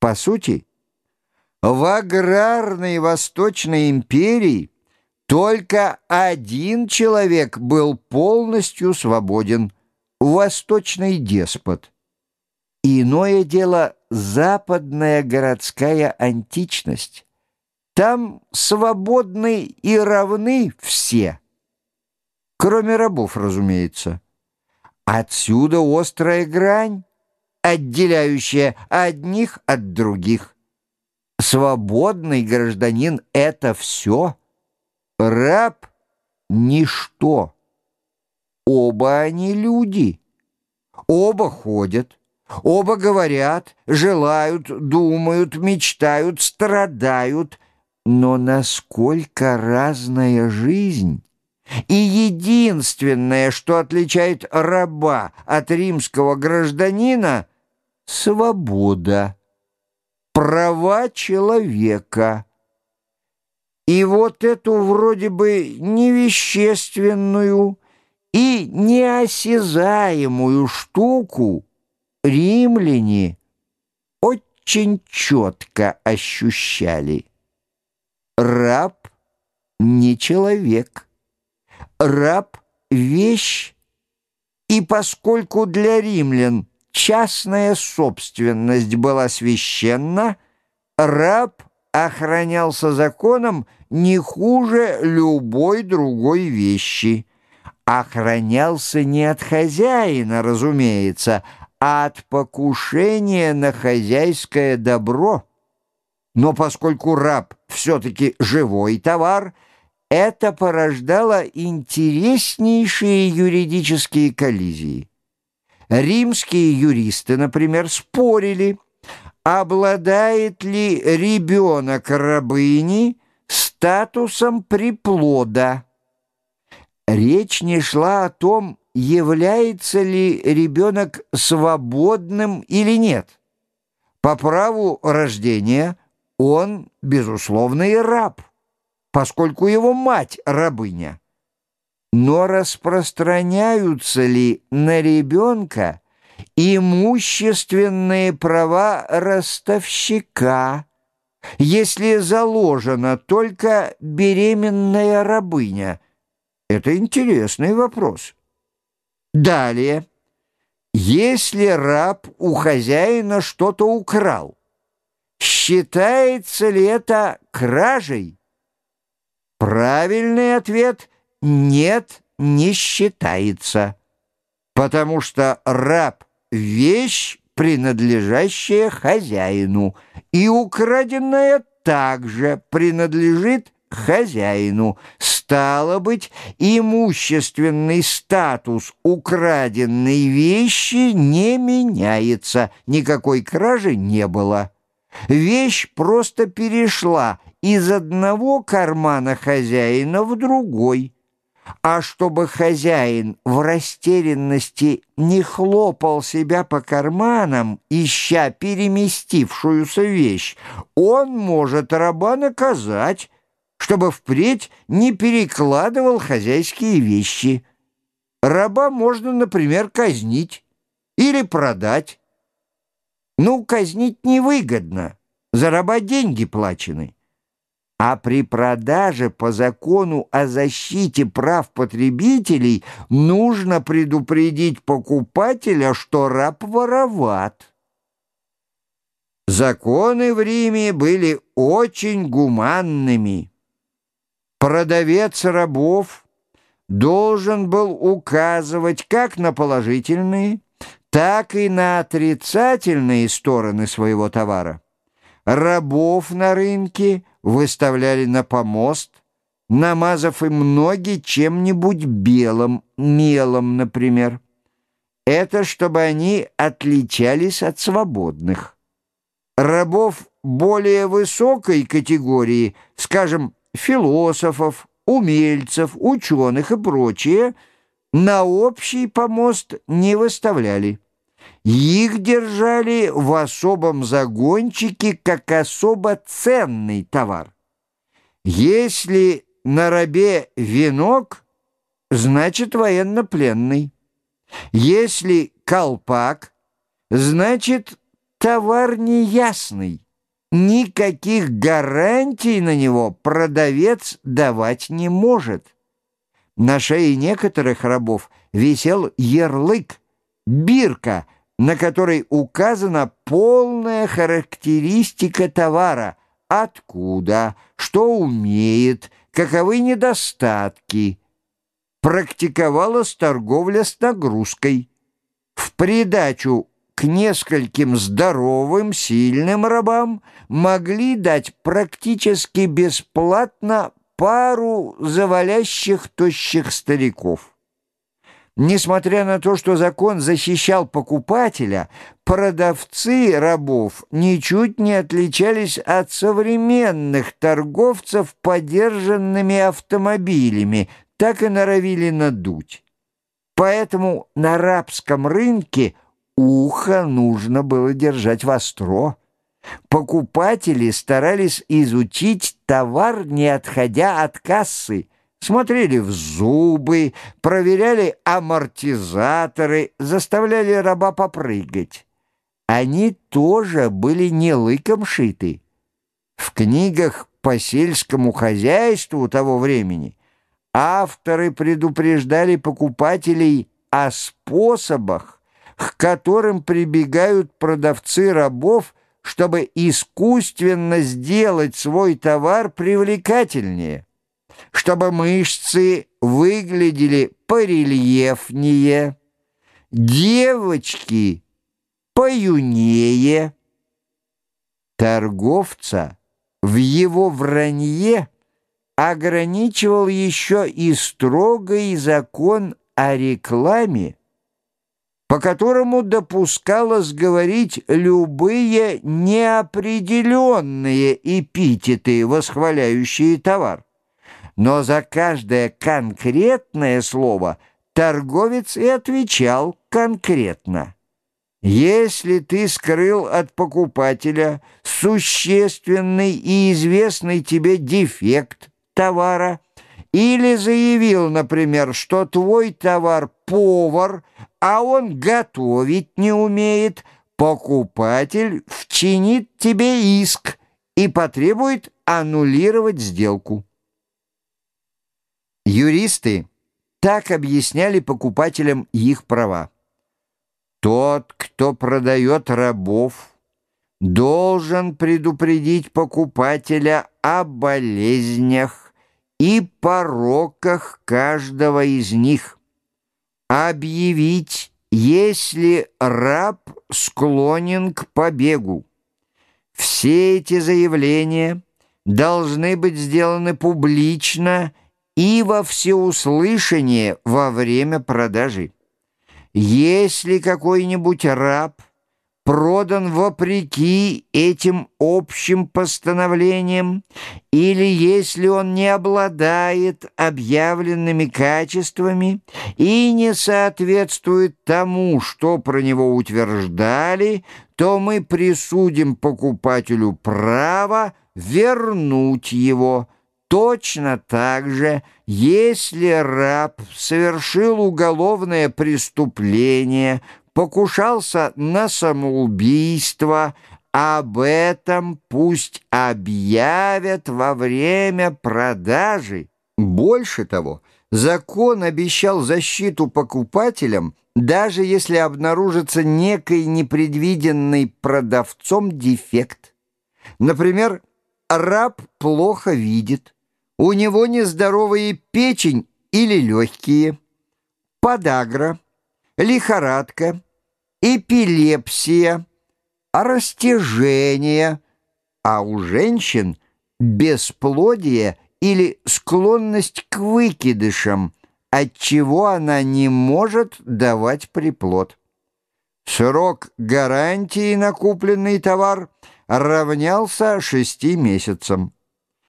По сути, в аграрной Восточной империи только один человек был полностью свободен — восточный деспот. Иное дело — западная городская античность. Там свободны и равны все, кроме рабов, разумеется. Отсюда острая грань, отделяющая одних от других. Свободный гражданин — это все. Раб — ничто. Оба они люди. Оба ходят. Оба говорят, желают, думают, мечтают, страдают. Но насколько разная жизнь! И единственное, что отличает раба от римского гражданина — свобода, права человека. И вот эту вроде бы невещественную и неосязаемую штуку римляне очень четко ощущали. Раб не человек раб — вещь, и поскольку для римлян частная собственность была священна, раб охранялся законом не хуже любой другой вещи. Охранялся не от хозяина, разумеется, а от покушения на хозяйское добро. Но поскольку раб все-таки живой товар — это порождало интереснейшие юридические коллизии. Римские юристы, например, спорили, обладает ли ребенок рабыни статусом приплода. Речь не шла о том, является ли ребенок свободным или нет. По праву рождения он, безусловно, и раб поскольку его мать рабыня. Но распространяются ли на ребенка имущественные права ростовщика, если заложена только беременная рабыня? Это интересный вопрос. Далее. Если раб у хозяина что-то украл, считается ли это кражей? Правильный ответ — нет, не считается, потому что раб — вещь, принадлежащая хозяину, и украденная также принадлежит хозяину. Стало быть, имущественный статус украденной вещи не меняется, никакой кражи не было. Вещь просто перешла из одного кармана хозяина в другой. А чтобы хозяин в растерянности не хлопал себя по карманам, ища переместившуюся вещь, он может раба наказать, чтобы впредь не перекладывал хозяйские вещи. Раба можно, например, казнить или продать. Ну, казнить невыгодно, за раба деньги плачены а при продаже по закону о защите прав потребителей нужно предупредить покупателя, что раб вороват. Законы в Риме были очень гуманными. Продавец рабов должен был указывать как на положительные, так и на отрицательные стороны своего товара. Рабов на рынке выставляли на помост, намазав им ноги чем-нибудь белым, мелом, например. Это чтобы они отличались от свободных. Рабов более высокой категории, скажем, философов, умельцев, ученых и прочее, на общий помост не выставляли. Их держали в особом загончике как особо ценный товар. Если на рабе венок, значит военнопленный. Если колпак, значит товар неясный. Никаких гарантий на него продавец давать не может. На шее некоторых рабов висел ярлык, бирка, на которой указана полная характеристика товара, откуда, что умеет, каковы недостатки. Практиковалась торговля с нагрузкой. В придачу к нескольким здоровым, сильным рабам могли дать практически бесплатно пару завалящих тощих стариков. Несмотря на то, что закон защищал покупателя, продавцы рабов ничуть не отличались от современных торговцев подержанными автомобилями, так и норовили надуть. Поэтому на рабском рынке – ухо нужно было держать востро. Покупатели старались изучить товар, не отходя от кассы, смотрели в зубы, проверяли амортизаторы, заставляли раба попрыгать. Они тоже были не лыком шиты. В книгах по сельскому хозяйству того времени авторы предупреждали покупателей о способах, к которым прибегают продавцы рабов, чтобы искусственно сделать свой товар привлекательнее, чтобы мышцы выглядели порельефнее, девочки поюнее. Торговца в его вранье ограничивал еще и строгий закон о рекламе, по которому допускалось говорить любые неопределенные эпитеты, восхваляющие товар. Но за каждое конкретное слово торговец и отвечал конкретно. Если ты скрыл от покупателя существенный и известный тебе дефект товара, или заявил, например, что твой товар повар, а он готовить не умеет, покупатель вчинит тебе иск и потребует аннулировать сделку. Юристы так объясняли покупателям их права. Тот, кто продает рабов, должен предупредить покупателя о болезнях, и пороках каждого из них. Объявить, если раб склонен к побегу. Все эти заявления должны быть сделаны публично и во всеуслышание во время продажи. Если какой-нибудь раб продан вопреки этим общим постановлениям, или если он не обладает объявленными качествами и не соответствует тому, что про него утверждали, то мы присудим покупателю право вернуть его. Точно так же, если раб совершил уголовное преступление, покушался на самоубийство, об этом пусть объявят во время продажи. Больше того, закон обещал защиту покупателям, даже если обнаружится некий непредвиденный продавцом дефект. Например, раб плохо видит, у него нездоровая печень или легкие, подагра, лихорадка, эпилепсия, растяжение, а у женщин бесплодие или склонность к выкидышам, отчего она не может давать приплод. Срок гарантии на купленный товар равнялся шести месяцам.